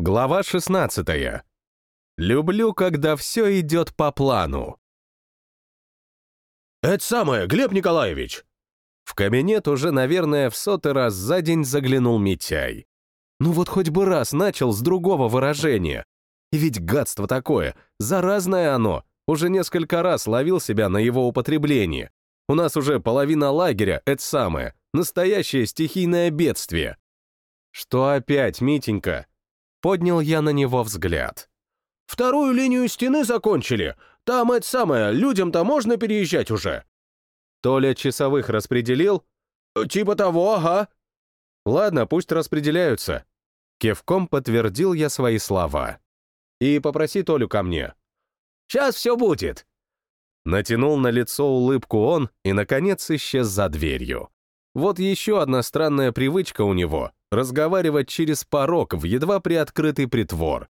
Глава 16. Люблю, когда все идет по плану. «Это самое, Глеб Николаевич!» В кабинет уже, наверное, в сотый раз за день заглянул Митяй. Ну вот хоть бы раз начал с другого выражения. И ведь гадство такое, заразное оно, уже несколько раз ловил себя на его употреблении. У нас уже половина лагеря — это самое, настоящее стихийное бедствие. Что опять, Митенька? Поднял я на него взгляд. «Вторую линию стены закончили. Там это самое, людям-то можно переезжать уже». Толя часовых распределил? «Типа того, ага». Ладно, пусть распределяются. Кевком подтвердил я свои слова. И попроси Толю ко мне. «Сейчас все будет». Натянул на лицо улыбку он и, наконец, исчез за дверью. Вот еще одна странная привычка у него — разговаривать через порог в едва приоткрытый притвор.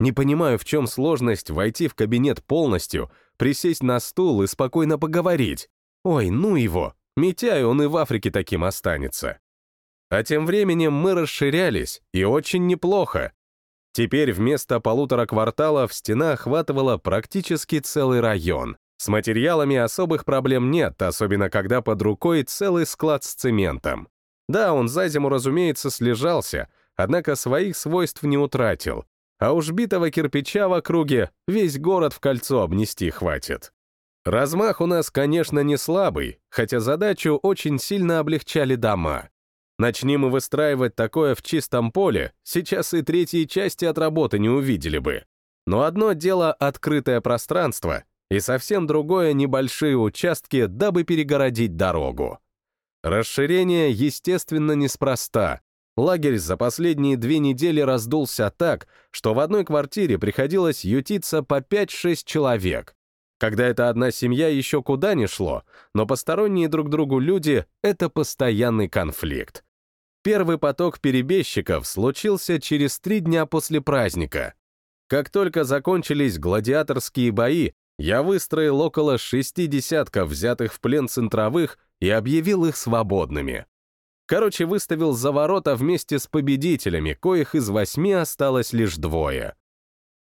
Не понимаю, в чем сложность войти в кабинет полностью, присесть на стул и спокойно поговорить. Ой, ну его, Митяй он и в Африке таким останется. А тем временем мы расширялись, и очень неплохо. Теперь вместо полутора кварталов стена охватывала практически целый район. С материалами особых проблем нет, особенно когда под рукой целый склад с цементом. Да, он за зиму, разумеется, слежался, однако своих свойств не утратил. А уж битого кирпича в округе весь город в кольцо обнести хватит. Размах у нас, конечно, не слабый, хотя задачу очень сильно облегчали дома. Начни мы выстраивать такое в чистом поле, сейчас и третьей части от работы не увидели бы. Но одно дело — открытое пространство, и совсем другое — небольшие участки, дабы перегородить дорогу. Расширение, естественно, неспроста. Лагерь за последние две недели раздулся так, что в одной квартире приходилось ютиться по 5-6 человек. Когда это одна семья, еще куда ни шло, но посторонние друг другу люди — это постоянный конфликт. Первый поток перебежчиков случился через три дня после праздника. Как только закончились гладиаторские бои, я выстроил около шести десятков взятых в плен центровых и объявил их свободными. Короче, выставил за ворота вместе с победителями, коих из восьми осталось лишь двое.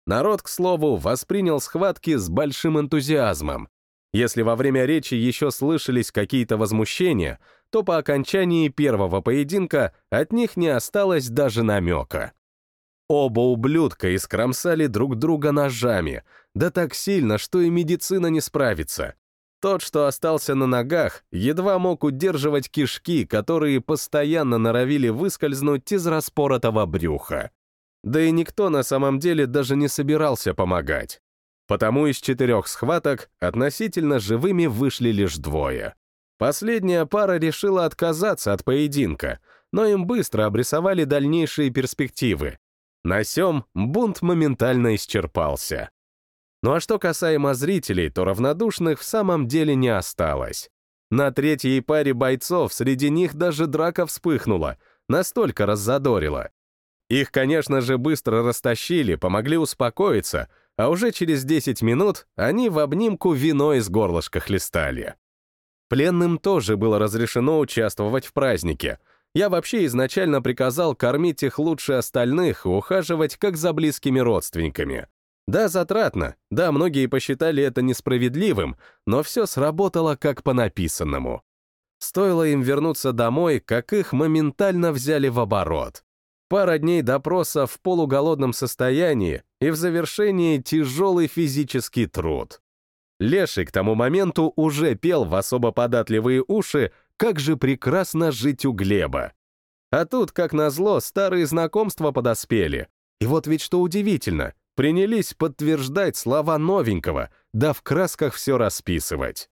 Народ, к слову, воспринял схватки с большим энтузиазмом. Если во время речи еще слышались какие-то возмущения, то по окончании первого поединка от них не осталось даже намека. Оба ублюдка искромсали друг друга ножами, да так сильно, что и медицина не справится. Тот, что остался на ногах, едва мог удерживать кишки, которые постоянно норовили выскользнуть из распоротого брюха. Да и никто на самом деле даже не собирался помогать. Потому из четырех схваток относительно живыми вышли лишь двое. Последняя пара решила отказаться от поединка, но им быстро обрисовали дальнейшие перспективы, на сём бунт моментально исчерпался. Ну а что касаемо зрителей, то равнодушных в самом деле не осталось. На третьей паре бойцов среди них даже драка вспыхнула, настолько раззадорила. Их, конечно же, быстро растащили, помогли успокоиться, а уже через 10 минут они в обнимку вино из горлышка хлестали. Пленным тоже было разрешено участвовать в празднике — я вообще изначально приказал кормить их лучше остальных и ухаживать как за близкими родственниками. Да, затратно, да, многие посчитали это несправедливым, но все сработало как по написанному. Стоило им вернуться домой, как их моментально взяли в оборот. Пара дней допроса в полуголодном состоянии и в завершении тяжелый физический труд. Леший к тому моменту уже пел в особо податливые уши как же прекрасно жить у Глеба. А тут, как назло, старые знакомства подоспели. И вот ведь что удивительно, принялись подтверждать слова новенького, да в красках все расписывать.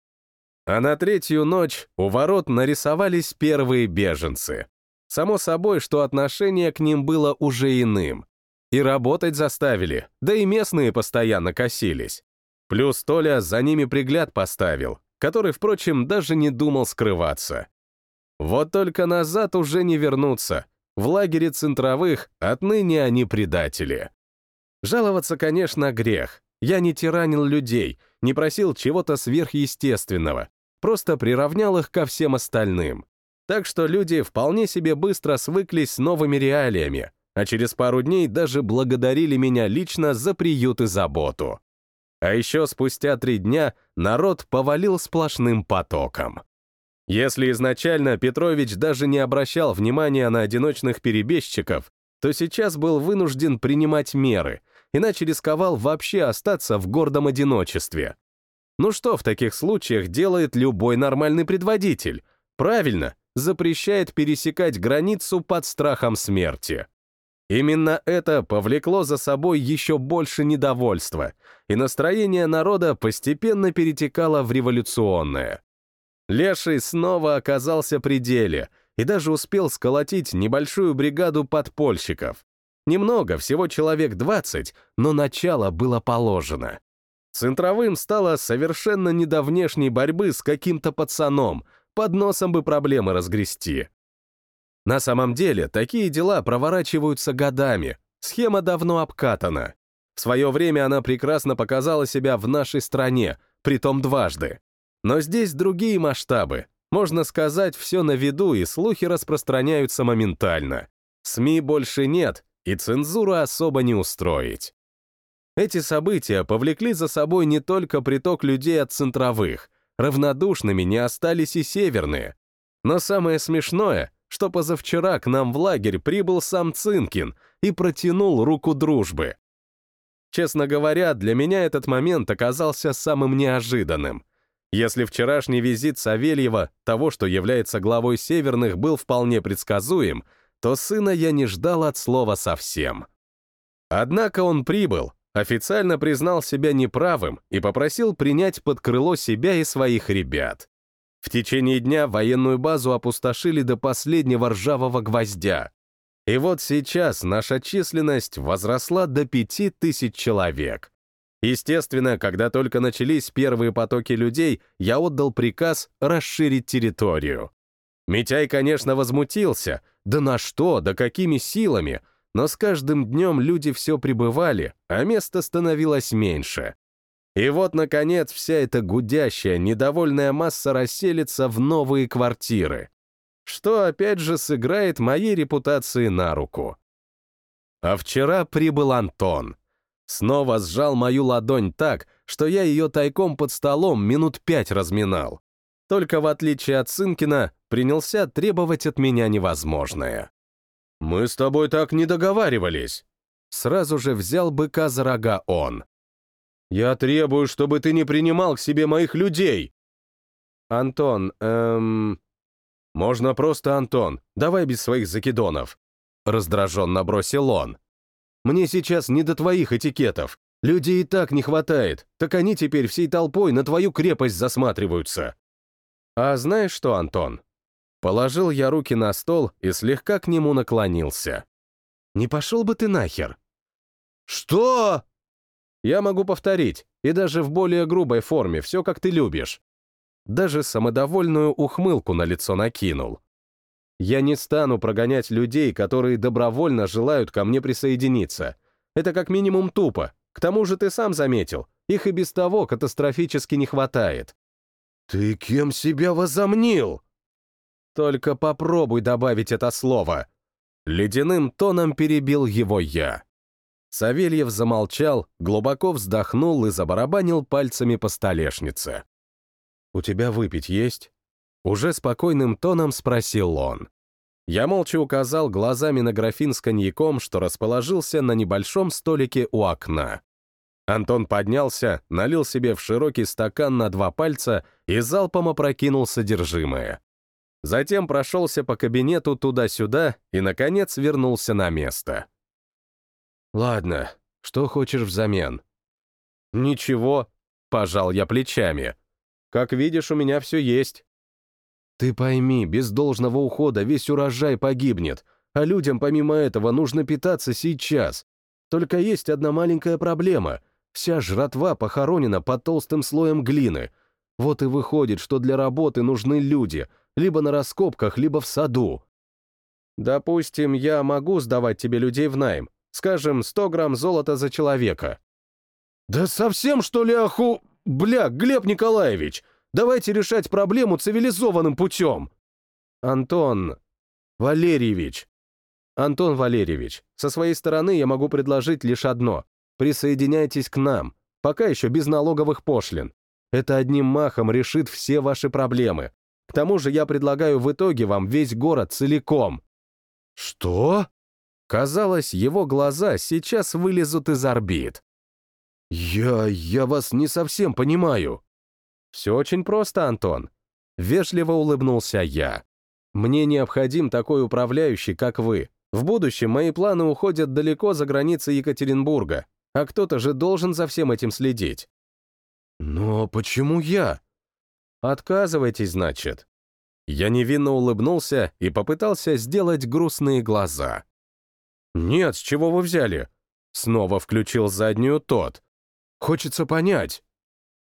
А на третью ночь у ворот нарисовались первые беженцы. Само собой, что отношение к ним было уже иным. И работать заставили, да и местные постоянно косились. Плюс Толя за ними пригляд поставил, который, впрочем, даже не думал скрываться. Вот только назад уже не вернуться. В лагере центровых отныне они предатели. Жаловаться, конечно, грех. Я не тиранил людей, не просил чего-то сверхъестественного, просто приравнял их ко всем остальным. Так что люди вполне себе быстро свыклись с новыми реалиями, а через пару дней даже благодарили меня лично за приют и заботу. А еще спустя три дня народ повалил сплошным потоком. Если изначально Петрович даже не обращал внимания на одиночных перебежчиков, то сейчас был вынужден принимать меры, иначе рисковал вообще остаться в гордом одиночестве. Ну что в таких случаях делает любой нормальный предводитель? Правильно, запрещает пересекать границу под страхом смерти. Именно это повлекло за собой еще больше недовольства, и настроение народа постепенно перетекало в революционное. Леший снова оказался при деле и даже успел сколотить небольшую бригаду подпольщиков. Немного, всего человек 20, но начало было положено. Центровым стало совершенно не до внешней борьбы с каким-то пацаном, под носом бы проблемы разгрести. На самом деле, такие дела проворачиваются годами, схема давно обкатана. В свое время она прекрасно показала себя в нашей стране, притом дважды. Но здесь другие масштабы. Можно сказать, все на виду, и слухи распространяются моментально. СМИ больше нет, и цензуру особо не устроить. Эти события повлекли за собой не только приток людей от центровых, равнодушными не остались и северные. Но самое смешное, что позавчера к нам в лагерь прибыл сам Цинкин и протянул руку дружбы. Честно говоря, для меня этот момент оказался самым неожиданным. Если вчерашний визит Савельева, того, что является главой Северных, был вполне предсказуем, то сына я не ждал от слова совсем. Однако он прибыл, официально признал себя неправым и попросил принять под крыло себя и своих ребят. В течение дня военную базу опустошили до последнего ржавого гвоздя. И вот сейчас наша численность возросла до пяти тысяч человек. Естественно, когда только начались первые потоки людей, я отдал приказ расширить территорию. Митяй, конечно, возмутился. Да на что, да какими силами? Но с каждым днем люди все прибывали, а места становилось меньше. И вот, наконец, вся эта гудящая, недовольная масса расселится в новые квартиры, что, опять же, сыграет моей репутации на руку. А вчера прибыл Антон. Снова сжал мою ладонь так, что я ее тайком под столом минут пять разминал. Только в отличие от Сынкина, принялся требовать от меня невозможное. «Мы с тобой так не договаривались!» Сразу же взял быка за рога он. «Я требую, чтобы ты не принимал к себе моих людей!» «Антон, эм...» «Можно просто Антон, давай без своих закидонов!» Раздраженно бросил он. «Мне сейчас не до твоих этикетов. Людей и так не хватает, так они теперь всей толпой на твою крепость засматриваются». «А знаешь что, Антон?» Положил я руки на стол и слегка к нему наклонился. «Не пошел бы ты нахер!» «Что?» «Я могу повторить, и даже в более грубой форме, все как ты любишь». Даже самодовольную ухмылку на лицо накинул. «Я не стану прогонять людей, которые добровольно желают ко мне присоединиться. Это как минимум тупо. К тому же ты сам заметил, их и без того катастрофически не хватает». «Ты кем себя возомнил?» Только попробуй добавить это слово. Ледяным тоном перебил его я. Савельев замолчал, глубоко вздохнул и забарабанил пальцами по столешнице. «У тебя выпить есть?» Уже спокойным тоном спросил он. Я молча указал глазами на графин с коньяком, что расположился на небольшом столике у окна. Антон поднялся, налил себе в широкий стакан на два пальца и залпом опрокинул содержимое. Затем прошелся по кабинету туда-сюда и, наконец, вернулся на место. «Ладно, что хочешь взамен?» «Ничего», — пожал я плечами. «Как видишь, у меня все есть». «Ты пойми, без должного ухода весь урожай погибнет, а людям помимо этого нужно питаться сейчас. Только есть одна маленькая проблема. Вся жратва похоронена под толстым слоем глины. Вот и выходит, что для работы нужны люди — либо на раскопках, либо в саду. Допустим, я могу сдавать тебе людей в найм, скажем, 100 грамм золота за человека. Да совсем, что ли, оху... Бля, Глеб Николаевич, давайте решать проблему цивилизованным путем. Антон Валерьевич, Антон Валерьевич, со своей стороны я могу предложить лишь одно. Присоединяйтесь к нам, пока еще без налоговых пошлин. Это одним махом решит все ваши проблемы. К тому же я предлагаю в итоге вам весь город целиком». «Что?» Казалось, его глаза сейчас вылезут из орбит. «Я... я вас не совсем понимаю». «Все очень просто, Антон». Вежливо улыбнулся я. «Мне необходим такой управляющий, как вы. В будущем мои планы уходят далеко за границы Екатеринбурга, а кто-то же должен за всем этим следить». «Но почему я?» «Отказывайтесь, значит». Я невинно улыбнулся и попытался сделать грустные глаза. «Нет, с чего вы взяли?» Снова включил заднюю тот. «Хочется понять».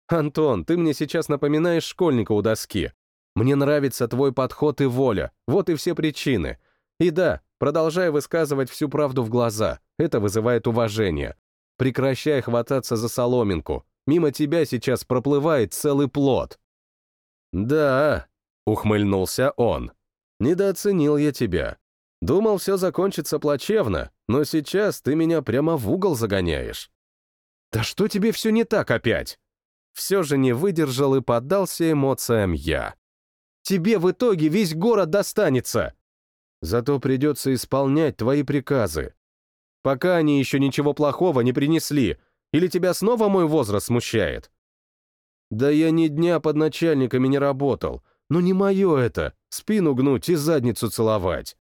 «Антон, ты мне сейчас напоминаешь школьника у доски. Мне нравится твой подход и воля, вот и все причины. И да, продолжай высказывать всю правду в глаза, это вызывает уважение. Прекращай хвататься за соломинку, мимо тебя сейчас проплывает целый плод». «Да», — ухмыльнулся он, — «недооценил я тебя. Думал, все закончится плачевно, но сейчас ты меня прямо в угол загоняешь. Да что тебе все не так опять? Все же не выдержал и поддался эмоциям я. Тебе в итоге весь город достанется. Зато придется исполнять твои приказы. Пока они еще ничего плохого не принесли, или тебя снова мой возраст смущает? Да я ни дня под начальниками не работал, но не мое это, спину гнуть и задницу целовать.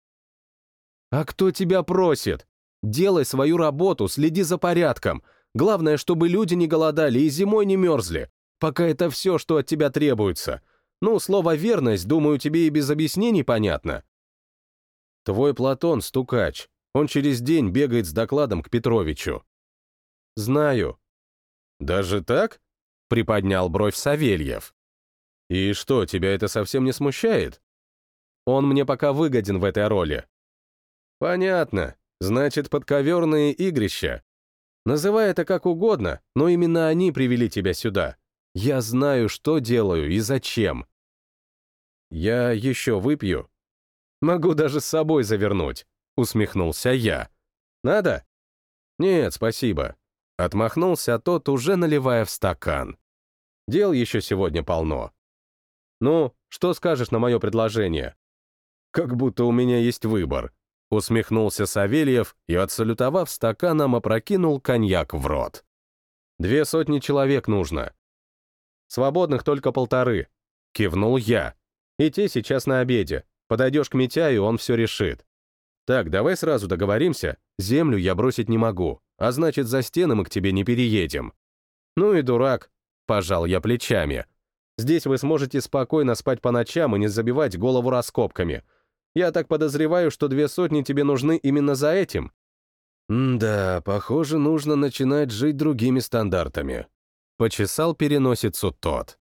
«А кто тебя просит? Делай свою работу, следи за порядком. Главное, чтобы люди не голодали и зимой не мерзли. Пока это все, что от тебя требуется. Ну, слово «верность», думаю, тебе и без объяснений понятно. Твой Платон — стукач. Он через день бегает с докладом к Петровичу. Знаю. Даже так? Приподнял бровь Савельев. И что, тебя это совсем не смущает? Он мне пока выгоден в этой роли. Понятно. Значит, подковерные игрища. Называй это как угодно, но именно они привели тебя сюда. Я знаю, что делаю и зачем. Я еще выпью. Могу даже с собой завернуть, усмехнулся я. Надо? Нет, спасибо. Отмахнулся тот, уже наливая в стакан. Дел еще сегодня полно. Ну, что скажешь на мое предложение? Как будто у меня есть выбор. Усмехнулся Савельев и, отсалютовав стаканом, опрокинул коньяк в рот. «Две сотни человек нужно. Свободных только полторы», — кивнул я. «И те сейчас на обеде. Подойдешь к Митяю, он все решит. Так, давай сразу договоримся. Землю я бросить не могу, а значит, за стены мы к тебе не переедем». «Ну и дурак», — пожал я плечами. «Здесь вы сможете спокойно спать по ночам и не забивать голову раскопками. Я так подозреваю, что две сотни тебе нужны именно за этим. да, похоже, нужно начинать жить другими стандартами. Почесал переносицу тот.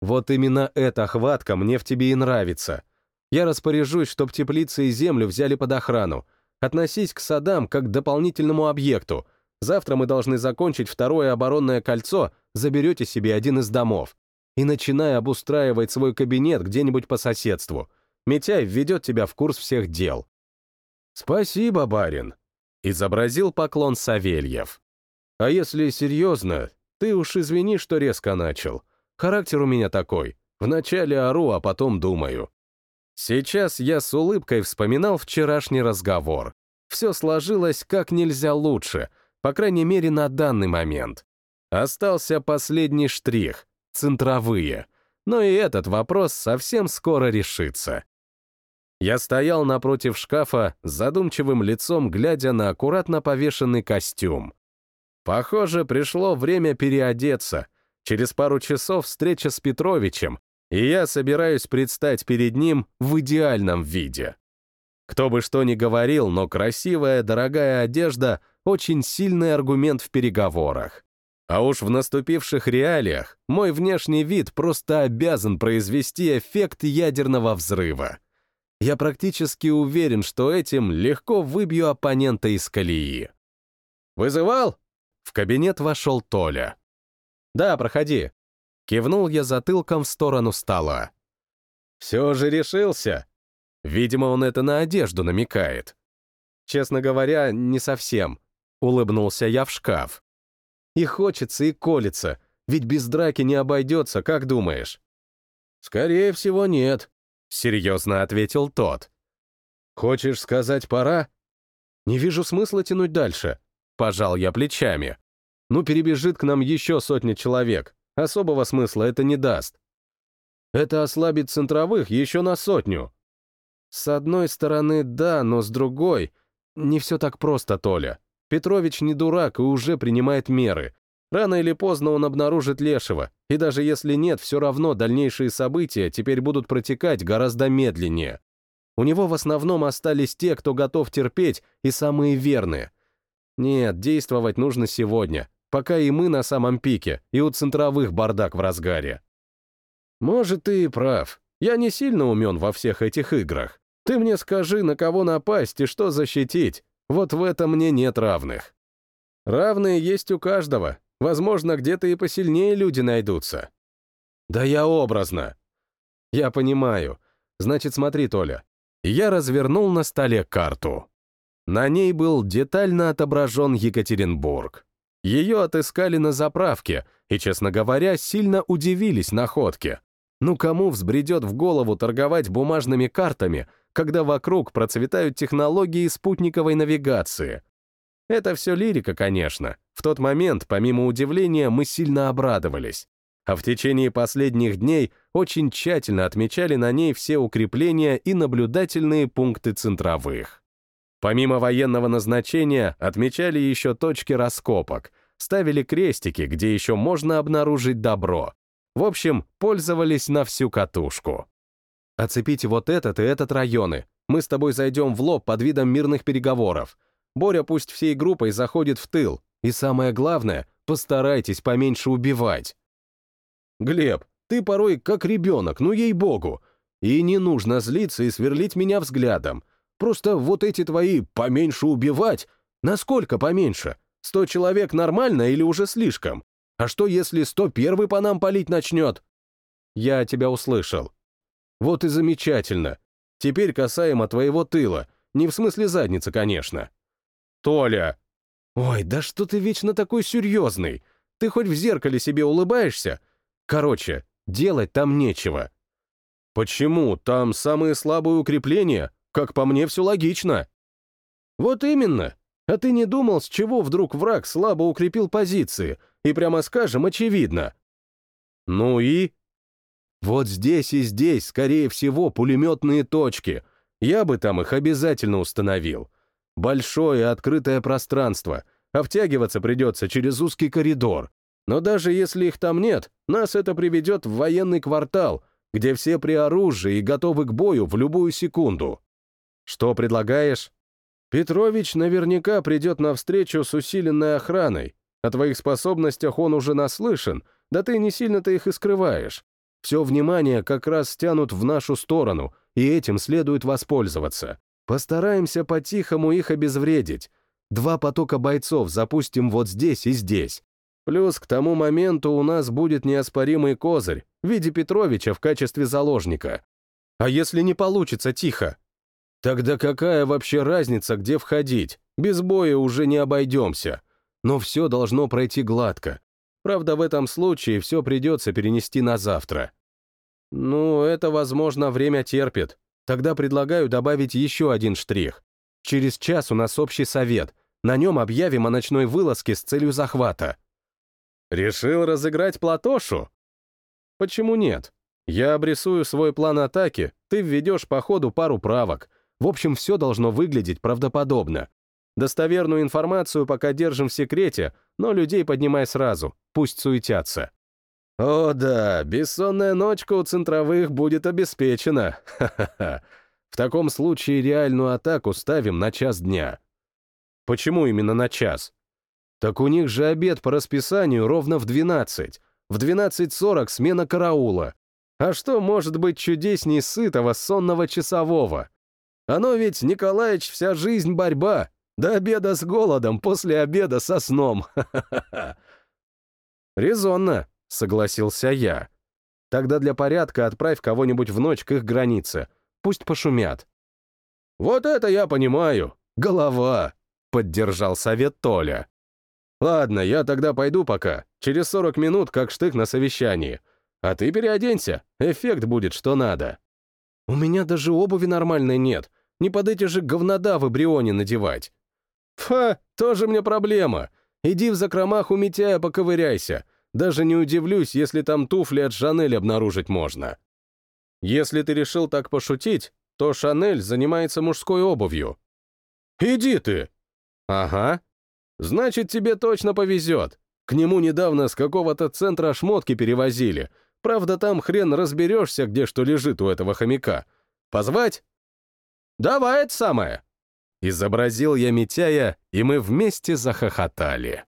Вот именно эта хватка мне в тебе и нравится. Я распоряжусь, чтоб теплицы и землю взяли под охрану. Относись к садам как к дополнительному объекту. Завтра мы должны закончить второе оборонное кольцо, заберете себе один из домов. И начинай обустраивать свой кабинет где-нибудь по соседству. Митяй введет тебя в курс всех дел». «Спасибо, барин», — изобразил поклон Савельев. «А если серьезно, ты уж извини, что резко начал. Характер у меня такой. Вначале ору, а потом думаю». Сейчас я с улыбкой вспоминал вчерашний разговор. Все сложилось как нельзя лучше, по крайней мере, на данный момент. Остался последний штрих — центровые. Но и этот вопрос совсем скоро решится. Я стоял напротив шкафа с задумчивым лицом, глядя на аккуратно повешенный костюм. Похоже, пришло время переодеться. Через пару часов встреча с Петровичем, и я собираюсь предстать перед ним в идеальном виде. Кто бы что ни говорил, но красивая, дорогая одежда — очень сильный аргумент в переговорах. А уж в наступивших реалиях мой внешний вид просто обязан произвести эффект ядерного взрыва. Я практически уверен, что этим легко выбью оппонента из колеи. «Вызывал?» В кабинет вошел Толя. «Да, проходи». Кивнул я затылком в сторону стола. «Все же решился». Видимо, он это на одежду намекает. Честно говоря, не совсем. Улыбнулся я в шкаф. И хочется, и колется, ведь без драки не обойдется, как думаешь? Скорее всего, нет, серьезно ответил тот. Хочешь сказать пора? Не вижу смысла тянуть дальше. Пожал я плечами. Ну, перебежит к нам еще сотня человек. Особого смысла это не даст. Это ослабит центровых еще на сотню. С одной стороны, да, но с другой... Не все так просто, Толя. Петрович не дурак и уже принимает меры. Рано или поздно он обнаружит Лешего, и даже если нет, все равно дальнейшие события теперь будут протекать гораздо медленнее. У него в основном остались те, кто готов терпеть, и самые верные. Нет, действовать нужно сегодня, пока и мы на самом пике, и у центровых бардак в разгаре. Может, ты и прав. Я не сильно умен во всех этих играх. Ты мне скажи, на кого напасть и что защитить. Вот в этом мне нет равных. Равные есть у каждого. Возможно, где-то и посильнее люди найдутся. Да я образно. Я понимаю. Значит, смотри, Толя. Я развернул на столе карту. На ней был детально отображен Екатеринбург. Ее отыскали на заправке и, честно говоря, сильно удивились находке. Ну кому взбредет в голову торговать бумажными картами, когда вокруг процветают технологии спутниковой навигации? Это все лирика, конечно. В тот момент, помимо удивления, мы сильно обрадовались. А в течение последних дней очень тщательно отмечали на ней все укрепления и наблюдательные пункты центровых. Помимо военного назначения, отмечали еще точки раскопок, ставили крестики, где еще можно обнаружить добро, в общем, пользовались на всю катушку. Оцепите вот этот и этот районы. Мы с тобой зайдем в лоб под видом мирных переговоров. Боря пусть всей группой заходит в тыл. И самое главное, постарайтесь поменьше убивать. Глеб, ты порой как ребенок, ну ей-богу. И не нужно злиться и сверлить меня взглядом. Просто вот эти твои «поменьше убивать» Насколько поменьше? Сто человек нормально или уже слишком? А что, если 101 по нам палить начнет? Я тебя услышал. Вот и замечательно. Теперь касаемо твоего тыла. Не в смысле задницы, конечно. Толя! Ой, да что ты вечно такой серьезный? Ты хоть в зеркале себе улыбаешься? Короче, делать там нечего. Почему? Там самые слабые укрепления? Как по мне, все логично. Вот именно. А ты не думал, с чего вдруг враг слабо укрепил позиции, и, прямо скажем, очевидно. Ну и? Вот здесь и здесь, скорее всего, пулеметные точки. Я бы там их обязательно установил. Большое открытое пространство, а втягиваться придется через узкий коридор. Но даже если их там нет, нас это приведет в военный квартал, где все при оружии и готовы к бою в любую секунду. Что предлагаешь? Петрович наверняка придет навстречу с усиленной охраной, о твоих способностях он уже наслышан, да ты не сильно-то их и скрываешь. Все внимание как раз стянут в нашу сторону, и этим следует воспользоваться. Постараемся по-тихому их обезвредить. Два потока бойцов запустим вот здесь и здесь. Плюс к тому моменту у нас будет неоспоримый козырь в виде Петровича в качестве заложника. А если не получится тихо? Тогда какая вообще разница, где входить? Без боя уже не обойдемся но все должно пройти гладко. Правда, в этом случае все придется перенести на завтра. Ну, это, возможно, время терпит. Тогда предлагаю добавить еще один штрих. Через час у нас общий совет. На нем объявим о ночной вылазке с целью захвата. Решил разыграть Платошу? Почему нет? Я обрисую свой план атаки, ты введешь по ходу пару правок. В общем, все должно выглядеть правдоподобно. Достоверную информацию пока держим в секрете, но людей поднимай сразу, пусть суетятся. О да, бессонная ночка у центровых будет обеспечена. Ха-ха-ха. В таком случае реальную атаку ставим на час дня. Почему именно на час? Так у них же обед по расписанию ровно в 12. В 12.40 смена караула. А что может быть чудесней сытого сонного часового? Оно ведь, Николаевич, вся жизнь борьба, до обеда с голодом, после обеда со сном. Резонно, согласился я. Тогда для порядка отправь кого-нибудь в ночь к их границе. Пусть пошумят. Вот это я понимаю. Голова, поддержал совет Толя. Ладно, я тогда пойду пока. Через 40 минут как штык на совещании. А ты переоденься, эффект будет что надо. У меня даже обуви нормальной нет. Не под эти же говнода в Брионе надевать. Фа, тоже мне проблема. Иди в закромах у Митяя поковыряйся. Даже не удивлюсь, если там туфли от Шанель обнаружить можно. Если ты решил так пошутить, то Шанель занимается мужской обувью. Иди ты! Ага. Значит, тебе точно повезет. К нему недавно с какого-то центра шмотки перевозили. Правда, там хрен разберешься, где что лежит у этого хомяка. Позвать? Давай это самое. Изобразил я Митяя, и мы вместе захохотали.